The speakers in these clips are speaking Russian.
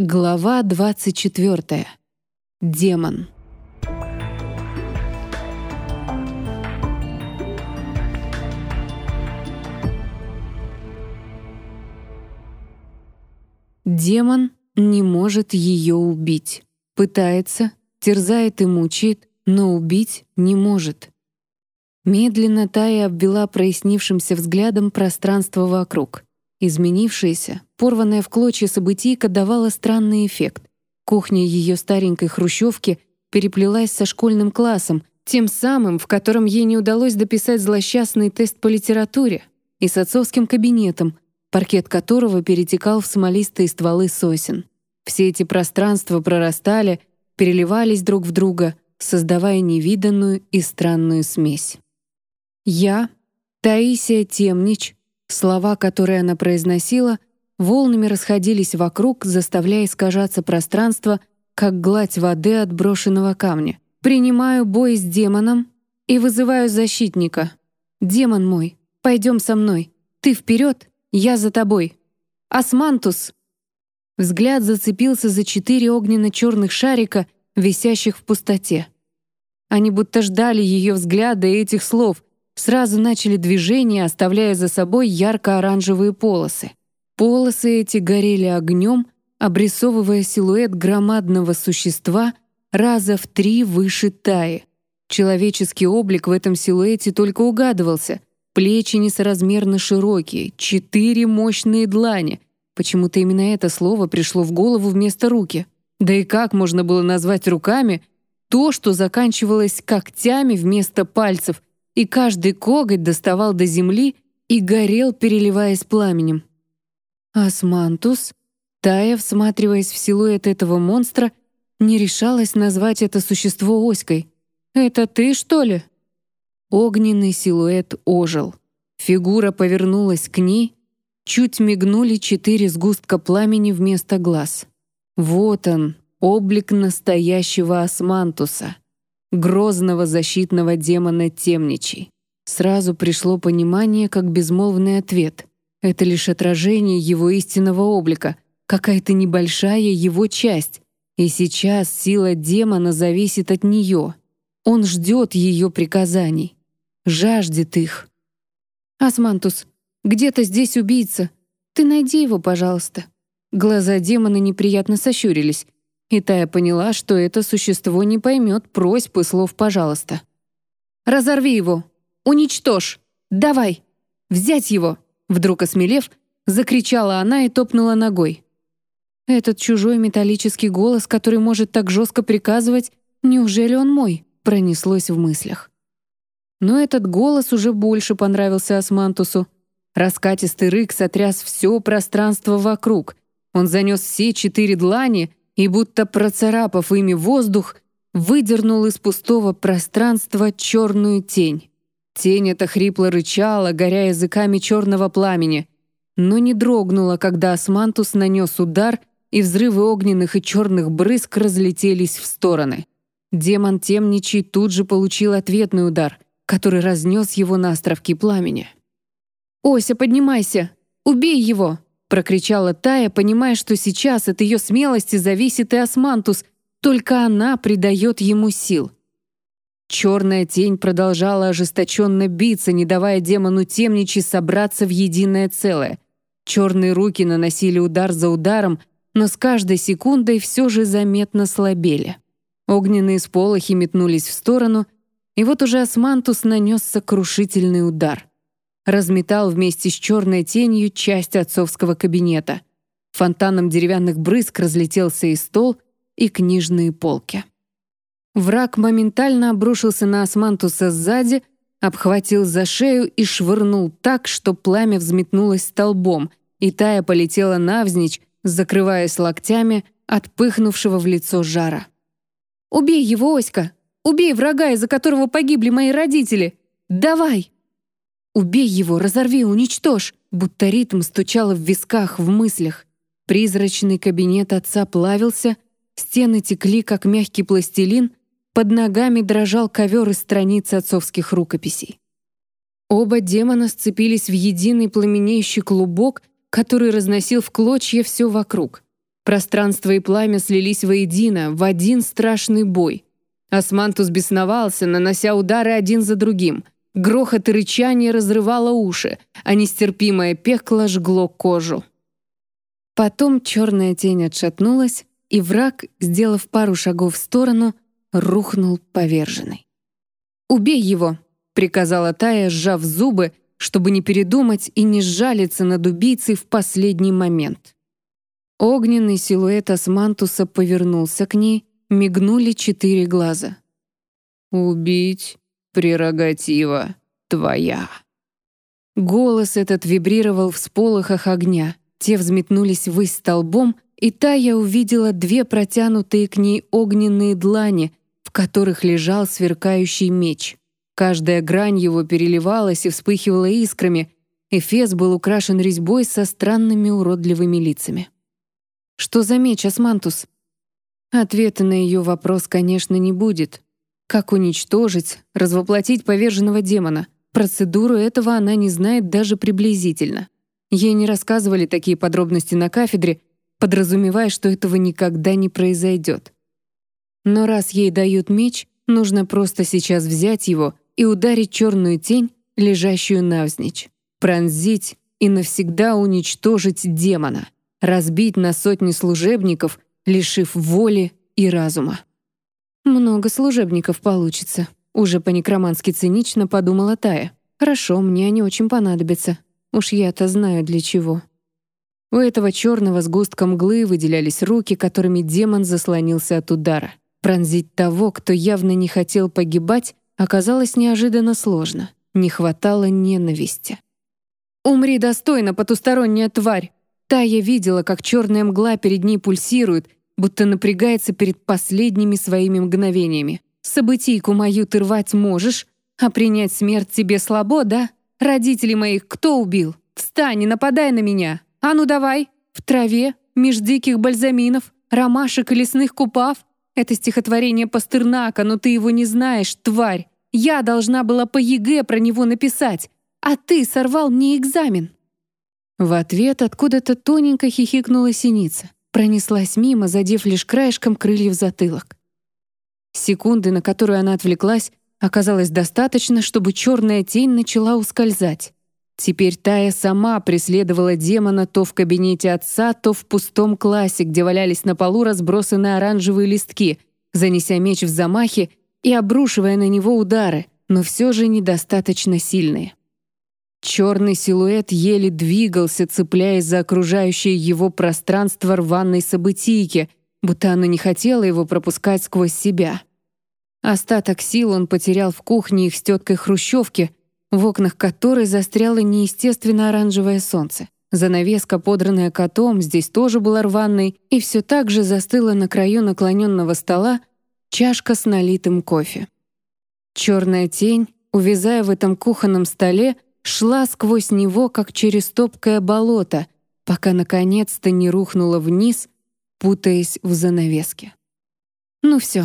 Глава 24. Демон. Демон не может ее убить. Пытается, терзает и мучает, но убить не может. Медленно Тая обвела прояснившимся взглядом пространство вокруг. Изменившееся, порванное в клочья событийка давало странный эффект. Кухня ее старенькой хрущевки переплелась со школьным классом, тем самым, в котором ей не удалось дописать злосчастный тест по литературе, и с отцовским кабинетом, паркет которого перетекал в смолистые стволы сосен. Все эти пространства прорастали, переливались друг в друга, создавая невиданную и странную смесь. Я, Таисия Темнич, Слова, которые она произносила, волнами расходились вокруг, заставляя искажаться пространство, как гладь воды от брошенного камня. «Принимаю бой с демоном и вызываю защитника. Демон мой, пойдем со мной. Ты вперед, я за тобой. Османтус!» Взгляд зацепился за четыре огненно-черных шарика, висящих в пустоте. Они будто ждали ее взгляда и этих слов, сразу начали движение, оставляя за собой ярко-оранжевые полосы. Полосы эти горели огнем, обрисовывая силуэт громадного существа раза в три выше Таи. Человеческий облик в этом силуэте только угадывался. Плечи несоразмерно широкие, четыре мощные длани. Почему-то именно это слово пришло в голову вместо руки. Да и как можно было назвать руками то, что заканчивалось когтями вместо пальцев — и каждый коготь доставал до земли и горел, переливаясь пламенем. Османтус, Тая, всматриваясь в силуэт этого монстра, не решалась назвать это существо оськой. «Это ты, что ли?» Огненный силуэт ожил. Фигура повернулась к ней, чуть мигнули четыре сгустка пламени вместо глаз. Вот он, облик настоящего османтуса — грозного защитного демона Темничей. Сразу пришло понимание как безмолвный ответ. Это лишь отражение его истинного облика, какая-то небольшая его часть. И сейчас сила демона зависит от нее. Он ждет ее приказаний, жаждет их. «Османтус, где-то здесь убийца. Ты найди его, пожалуйста». Глаза демона неприятно сощурились, и Тая поняла, что это существо не поймет просьб и слов «пожалуйста». «Разорви его! Уничтожь! Давай! Взять его!» Вдруг осмелев, закричала она и топнула ногой. «Этот чужой металлический голос, который может так жестко приказывать, неужели он мой?» пронеслось в мыслях. Но этот голос уже больше понравился Османтусу. Раскатистый рык сотряс все пространство вокруг. Он занес все четыре длани и, будто процарапав ими воздух, выдернул из пустого пространства черную тень. Тень эта хрипло рычала, горя языками черного пламени, но не дрогнула, когда Османтус нанес удар, и взрывы огненных и черных брызг разлетелись в стороны. Демон Темничий тут же получил ответный удар, который разнес его на островки пламени. «Ося, поднимайся! Убей его!» прокричала Тая, понимая, что сейчас от ее смелости зависит и Османтус, только она придает ему сил. Черная тень продолжала ожесточенно биться, не давая демону темничи собраться в единое целое. Черные руки наносили удар за ударом, но с каждой секундой все же заметно слабели. Огненные сполохи метнулись в сторону, и вот уже Османтус нанес сокрушительный удар разметал вместе с черной тенью часть отцовского кабинета. Фонтаном деревянных брызг разлетелся и стол, и книжные полки. Враг моментально обрушился на Османтуса сзади, обхватил за шею и швырнул так, что пламя взметнулось столбом, и Тая полетела навзничь, закрываясь локтями от пыхнувшего в лицо жара. «Убей его, Оська! Убей врага, из-за которого погибли мои родители! Давай!» Убей его, разорви, уничтожь!» Будто ритм стучало в висках, в мыслях. Призрачный кабинет отца плавился, стены текли, как мягкий пластилин, под ногами дрожал ковер из страниц отцовских рукописей. Оба демона сцепились в единый пламенеющий клубок, который разносил в клочья все вокруг. Пространство и пламя слились воедино, в один страшный бой. Османтус бесновался, нанося удары один за другим. Грохот и рычание разрывало уши, а нестерпимое пекло жгло кожу. Потом черная тень отшатнулась, и враг, сделав пару шагов в сторону, рухнул поверженный. «Убей его!» — приказала Тая, сжав зубы, чтобы не передумать и не сжалиться над убийцей в последний момент. Огненный силуэт Османтуса повернулся к ней, мигнули четыре глаза. «Убить — прерогатива твоя». Голос этот вибрировал в сполохах огня. Те взметнулись ввысь столбом, и Тая увидела две протянутые к ней огненные длани, в которых лежал сверкающий меч. Каждая грань его переливалась и вспыхивала искрами. Эфес был украшен резьбой со странными уродливыми лицами. «Что за меч, Османтус?» Ответа на ее вопрос, конечно, не будет. Как уничтожить, развоплотить поверженного демона? Процедуру этого она не знает даже приблизительно. Ей не рассказывали такие подробности на кафедре, подразумевая, что этого никогда не произойдет. Но раз ей дают меч, нужно просто сейчас взять его и ударить черную тень, лежащую навзничь, пронзить и навсегда уничтожить демона, разбить на сотни служебников, лишив воли и разума. «Много служебников получится», — уже по-некромански цинично подумала Тая. «Хорошо, мне они очень понадобятся. Уж я-то знаю для чего». У этого черного сгустка мглы выделялись руки, которыми демон заслонился от удара. Пронзить того, кто явно не хотел погибать, оказалось неожиданно сложно. Не хватало ненависти. «Умри достойно, потусторонняя тварь!» Тая видела, как черная мгла перед ней пульсирует, будто напрягается перед последними своими мгновениями. «Событийку мою ты рвать можешь, а принять смерть тебе слабо, да? Родителей моих кто убил? Встань и нападай на меня! А ну давай! В траве, меж диких бальзаминов, ромашек и лесных купав, это стихотворение Пастернака, но ты его не знаешь, тварь. Я должна была по ЕГЭ про него написать, а ты сорвал мне экзамен». В ответ откуда-то тоненько хихикнула синица. Пронеслась мимо, задев лишь краешком крыльев затылок. Секунды, на которую она отвлеклась, оказалось достаточно, чтобы черная тень начала ускользать. Теперь Тая сама преследовала демона то в кабинете отца, то в пустом классе, где валялись на полу разбросанные оранжевые листки, занеся меч в замахе и обрушивая на него удары, но все же недостаточно сильные. Черный силуэт еле двигался, цепляясь за окружающее его пространство рваной событийки, будто оно не хотело его пропускать сквозь себя. Остаток сил он потерял в кухне их с теткой Хрущевки, в окнах которой застряло неестественно оранжевое солнце. Занавеска, подранная котом, здесь тоже была рваной, и все так же застыла на краю наклоненного стола чашка с налитым кофе. Черная тень, увязая в этом кухонном столе, шла сквозь него, как через топкое болото, пока наконец-то не рухнула вниз, путаясь в занавеске. «Ну все,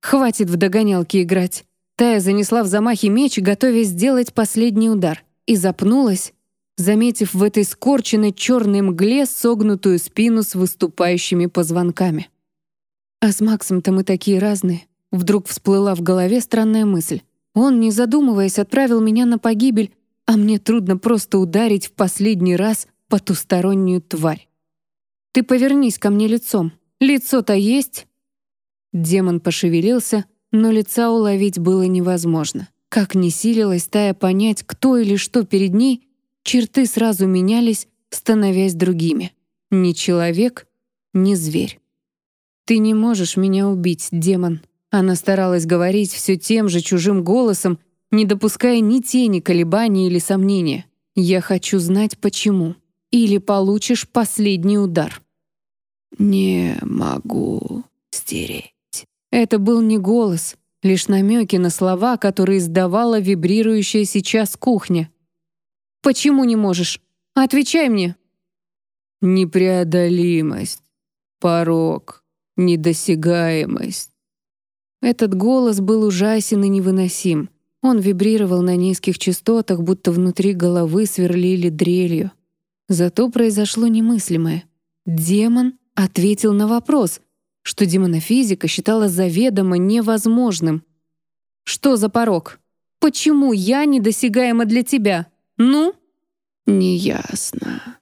хватит в догонялки играть. Тая занесла в замахе меч, готовясь сделать последний удар, и запнулась, заметив в этой скорченной черной мгле согнутую спину с выступающими позвонками. «А с Максом-то мы такие разные», — вдруг всплыла в голове странная мысль. «Он, не задумываясь, отправил меня на погибель, а мне трудно просто ударить в последний раз потустороннюю тварь. Ты повернись ко мне лицом. Лицо-то есть?» Демон пошевелился, но лица уловить было невозможно. Как ни силилась Тая понять, кто или что перед ней, черты сразу менялись, становясь другими. Ни человек, ни зверь. «Ты не можешь меня убить, демон». Она старалась говорить все тем же чужим голосом, не допуская ни тени колебаний или сомнения. «Я хочу знать, почему. Или получишь последний удар». «Не могу стереть». Это был не голос, лишь намеки на слова, которые издавала вибрирующая сейчас кухня. «Почему не можешь? Отвечай мне!» «Непреодолимость, порог, недосягаемость». Этот голос был ужасен и невыносим. Он вибрировал на низких частотах, будто внутри головы сверлили дрелью. Зато произошло немыслимое. Демон ответил на вопрос, что демонофизика считала заведомо невозможным. «Что за порог? Почему я недосягаема для тебя? Ну?» «Неясно».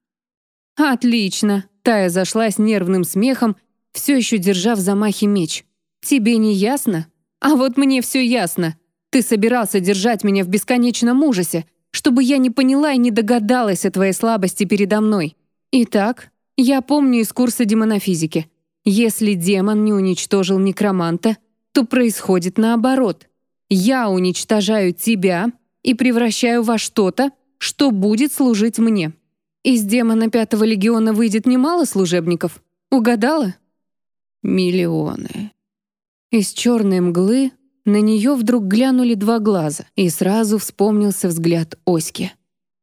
«Отлично!» — Тая зашлась нервным смехом, все еще держа в замахе меч. «Тебе не ясно? А вот мне все ясно. Ты собирался держать меня в бесконечном ужасе, чтобы я не поняла и не догадалась о твоей слабости передо мной. Итак, я помню из курса демонофизики. Если демон не уничтожил некроманта, то происходит наоборот. Я уничтожаю тебя и превращаю во что-то, что будет служить мне. Из демона Пятого Легиона выйдет немало служебников. Угадала? Миллионы. Из черной мглы на нее вдруг глянули два глаза, и сразу вспомнился взгляд Оськи.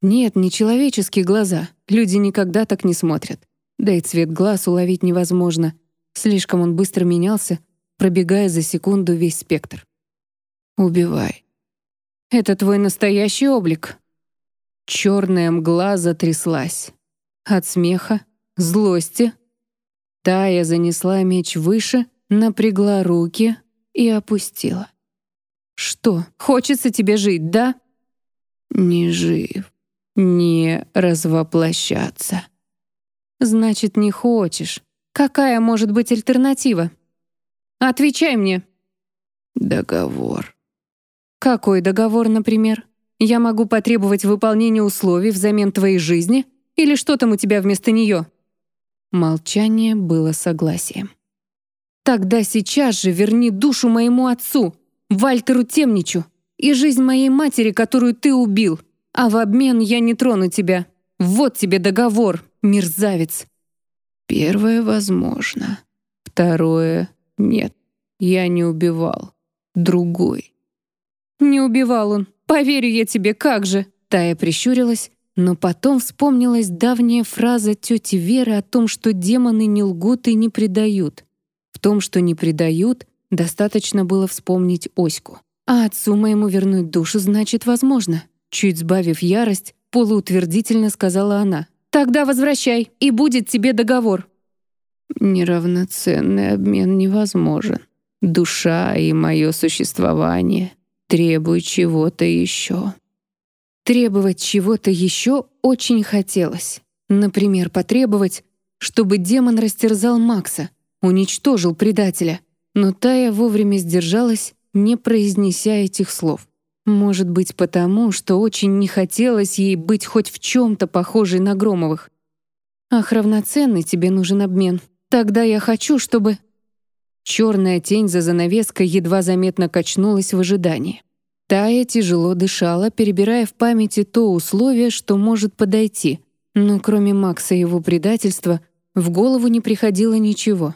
Нет, не человеческие глаза. Люди никогда так не смотрят. Да и цвет глаз уловить невозможно. Слишком он быстро менялся, пробегая за секунду весь спектр. «Убивай». «Это твой настоящий облик?» Черная мгла затряслась. От смеха, злости. Тая занесла меч выше, напрягла руки и опустила. «Что, хочется тебе жить, да?» «Не жив, не развоплощаться». «Значит, не хочешь. Какая может быть альтернатива?» «Отвечай мне». «Договор». «Какой договор, например? Я могу потребовать выполнения условий взамен твоей жизни или что там у тебя вместо нее?» Молчание было согласием. Тогда сейчас же верни душу моему отцу, Вальтеру Темничу, и жизнь моей матери, которую ты убил, а в обмен я не трону тебя. Вот тебе договор, мерзавец». «Первое возможно. Второе — нет. Я не убивал. Другой». «Не убивал он. Поверю я тебе, как же!» Тая прищурилась, но потом вспомнилась давняя фраза тети Веры о том, что демоны не лгут и не предают. В том, что не предают, достаточно было вспомнить Оську. А отцу моему вернуть душу значит возможно. Чуть сбавив ярость, полуутвердительно сказала она. «Тогда возвращай, и будет тебе договор». «Неравноценный обмен невозможен. Душа и мое существование требуют чего-то еще». Требовать чего-то еще очень хотелось. Например, потребовать, чтобы демон растерзал Макса, уничтожил предателя. Но Тая вовремя сдержалась, не произнеся этих слов. Может быть, потому, что очень не хотелось ей быть хоть в чем-то похожей на Громовых. «Ах, равноценный тебе нужен обмен. Тогда я хочу, чтобы...» Черная тень за занавеской едва заметно качнулась в ожидании. Тая тяжело дышала, перебирая в памяти то условие, что может подойти. Но кроме Макса и его предательства, в голову не приходило ничего.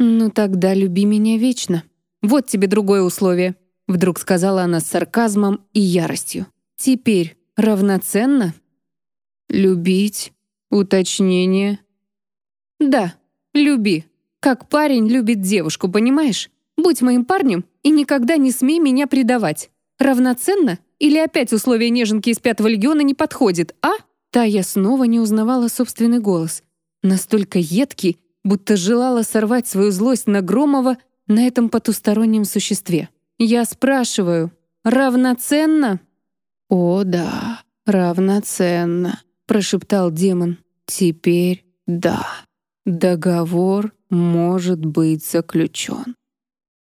«Ну тогда люби меня вечно. Вот тебе другое условие», — вдруг сказала она с сарказмом и яростью. «Теперь равноценно?» «Любить? Уточнение?» «Да, люби. Как парень любит девушку, понимаешь? Будь моим парнем и никогда не смей меня предавать. Равноценно? Или опять условие неженки из пятого легиона не подходит, а?» Тая снова не узнавала собственный голос. Настолько едкий будто желала сорвать свою злость на Громова на этом потустороннем существе. «Я спрашиваю, равноценно?» «О да, равноценно», — прошептал демон. «Теперь да, договор может быть заключен».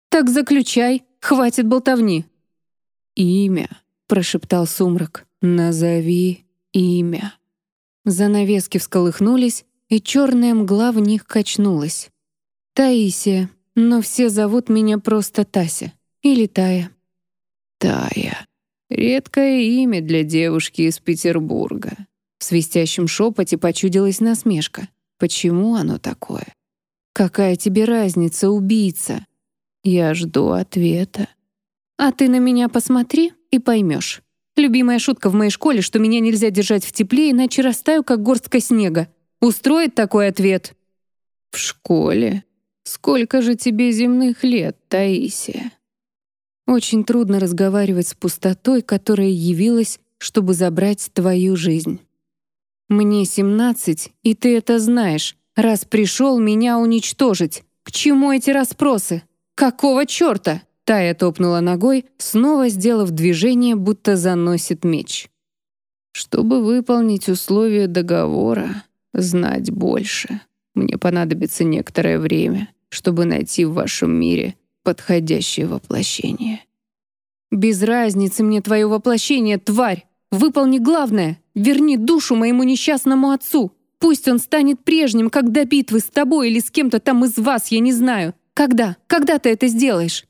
«Так заключай, хватит болтовни». «Имя», — прошептал сумрак. «Назови имя». Занавески всколыхнулись, и черная мгла в них качнулась. «Таисия, но все зовут меня просто Тася. Или Тая». «Тая. Редкое имя для девушки из Петербурга». В свистящем шепоте почудилась насмешка. «Почему оно такое?» «Какая тебе разница, убийца?» «Я жду ответа». «А ты на меня посмотри и поймешь. Любимая шутка в моей школе, что меня нельзя держать в тепле, иначе растаю, как горстка снега. Устроит такой ответ?» «В школе? Сколько же тебе земных лет, Таисия?» «Очень трудно разговаривать с пустотой, которая явилась, чтобы забрать твою жизнь. Мне семнадцать, и ты это знаешь, раз пришел меня уничтожить? К чему эти расспросы? Какого черта?» Тая топнула ногой, снова сделав движение, будто заносит меч. «Чтобы выполнить условия договора, знать больше, мне понадобится некоторое время, чтобы найти в вашем мире подходящее воплощение». «Без разницы мне твое воплощение, тварь! Выполни главное! Верни душу моему несчастному отцу! Пусть он станет прежним, как до битвы с тобой или с кем-то там из вас, я не знаю! Когда? Когда ты это сделаешь?»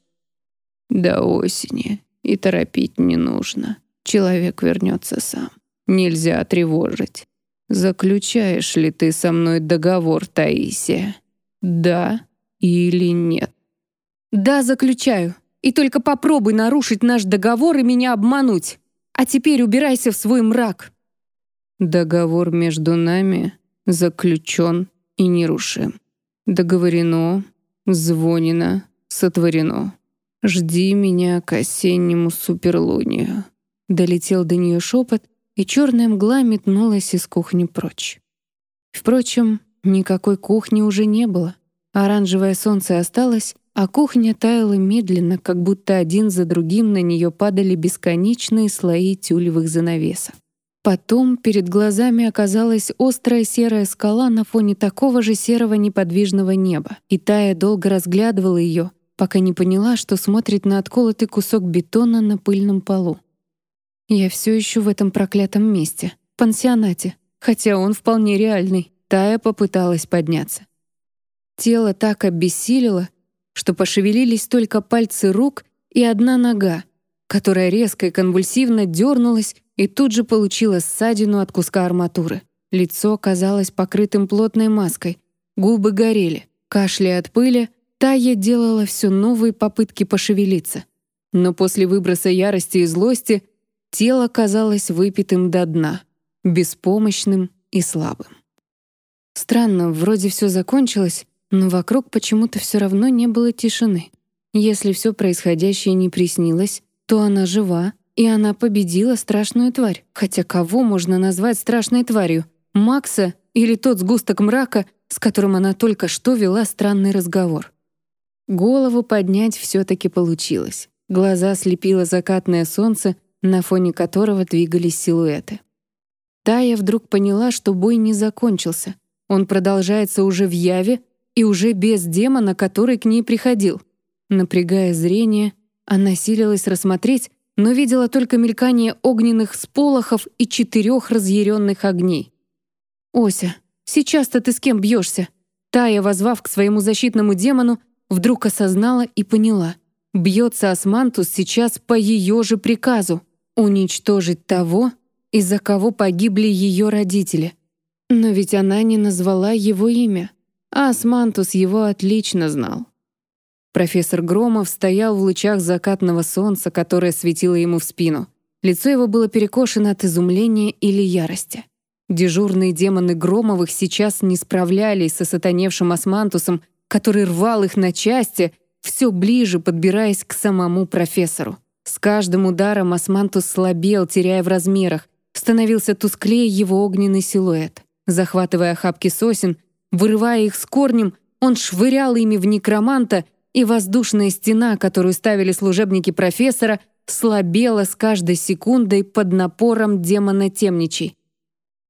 До осени. И торопить не нужно. Человек вернется сам. Нельзя тревожить. Заключаешь ли ты со мной договор, Таисия? Да или нет? Да, заключаю. И только попробуй нарушить наш договор и меня обмануть. А теперь убирайся в свой мрак. Договор между нами заключен и нерушим. Договорено, звонено, сотворено. «Жди меня к осеннему суперлунию». Долетел до нее шепот, и черная мгла метнулась из кухни прочь. Впрочем, никакой кухни уже не было. Оранжевое солнце осталось, а кухня таяла медленно, как будто один за другим на нее падали бесконечные слои тюлевых занавесов. Потом перед глазами оказалась острая серая скала на фоне такого же серого неподвижного неба, и Тая долго разглядывала ее, пока не поняла, что смотрит на отколотый кусок бетона на пыльном полу. Я все еще в этом проклятом месте, пансионате, хотя он вполне реальный. Тая попыталась подняться. Тело так обессилило, что пошевелились только пальцы рук и одна нога, которая резко и конвульсивно дернулась и тут же получила ссадину от куска арматуры. Лицо казалось покрытым плотной маской, губы горели, кашляя от пыли, Тая делала все новые попытки пошевелиться. Но после выброса ярости и злости тело казалось выпитым до дна, беспомощным и слабым. Странно, вроде все закончилось, но вокруг почему-то все равно не было тишины. Если все происходящее не приснилось, то она жива, и она победила страшную тварь. Хотя кого можно назвать страшной тварью? Макса или тот сгусток мрака, с которым она только что вела странный разговор? Голову поднять все-таки получилось. Глаза слепило закатное солнце, на фоне которого двигались силуэты. Тая вдруг поняла, что бой не закончился. Он продолжается уже в яве и уже без демона, который к ней приходил. Напрягая зрение, она силилась рассмотреть, но видела только мелькание огненных сполохов и четырех разъяренных огней. «Ося, сейчас-то ты с кем бьешься?» Тая, возвав к своему защитному демону, Вдруг осознала и поняла. Бьется Османтус сейчас по ее же приказу — уничтожить того, из-за кого погибли ее родители. Но ведь она не назвала его имя, а Османтус его отлично знал. Профессор Громов стоял в лучах закатного солнца, которое светило ему в спину. Лицо его было перекошено от изумления или ярости. Дежурные демоны Громовых сейчас не справлялись со сатаневшим Османтусом который рвал их на части, все ближе подбираясь к самому профессору. С каждым ударом Османтус слабел, теряя в размерах, становился тусклее его огненный силуэт. Захватывая охапки сосен, вырывая их с корнем, он швырял ими в некроманта, и воздушная стена, которую ставили служебники профессора, слабела с каждой секундой под напором демона темничей.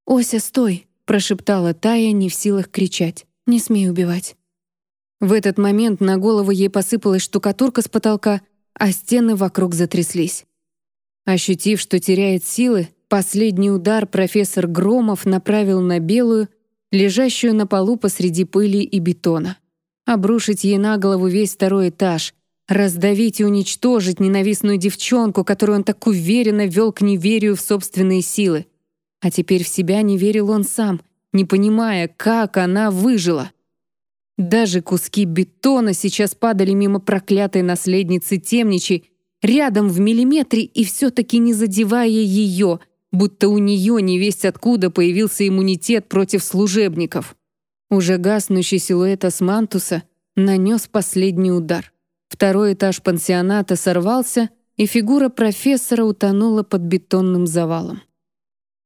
«Ося, стой!» — прошептала Тая, не в силах кричать. «Не смей убивать». В этот момент на голову ей посыпалась штукатурка с потолка, а стены вокруг затряслись. Ощутив, что теряет силы, последний удар профессор Громов направил на белую, лежащую на полу посреди пыли и бетона. Обрушить ей на голову весь второй этаж, раздавить и уничтожить ненавистную девчонку, которую он так уверенно вел к неверию в собственные силы. А теперь в себя не верил он сам, не понимая, как она выжила. Даже куски бетона сейчас падали мимо проклятой наследницы темничей, рядом в миллиметре и все-таки не задевая ее, будто у нее невесть откуда появился иммунитет против служебников. Уже гаснущий силуэт Османтуса нанес последний удар. Второй этаж пансионата сорвался, и фигура профессора утонула под бетонным завалом.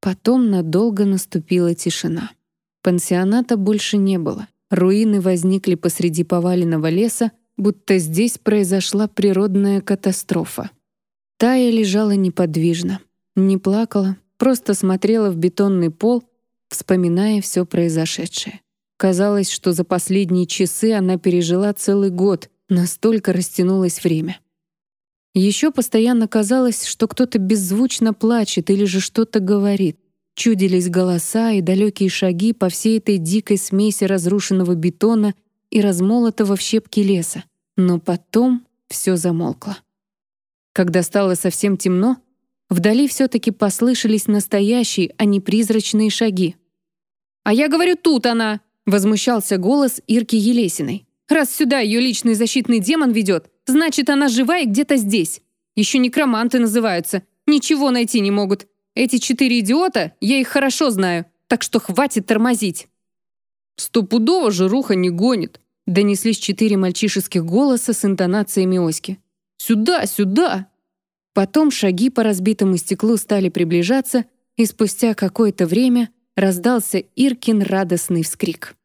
Потом надолго наступила тишина. Пансионата больше не было. Руины возникли посреди поваленного леса, будто здесь произошла природная катастрофа. Тая лежала неподвижно, не плакала, просто смотрела в бетонный пол, вспоминая все произошедшее. Казалось, что за последние часы она пережила целый год, настолько растянулось время. Еще постоянно казалось, что кто-то беззвучно плачет или же что-то говорит. Чудились голоса и далекие шаги по всей этой дикой смеси разрушенного бетона и размолотого в щепки леса. Но потом все замолкло. Когда стало совсем темно, вдали все-таки послышались настоящие, а не призрачные шаги. «А я говорю, тут она!» — возмущался голос Ирки Елесиной. «Раз сюда ее личный защитный демон ведет, значит, она жива и где-то здесь. Еще некроманты называются. Ничего найти не могут. Эти четыре идиота, я их хорошо знаю, так что хватит тормозить». «Стопудово же Руха не гонит», Донеслись четыре мальчишеских голоса с интонациями Оськи. «Сюда, сюда!» Потом шаги по разбитому стеклу стали приближаться, и спустя какое-то время раздался Иркин радостный вскрик.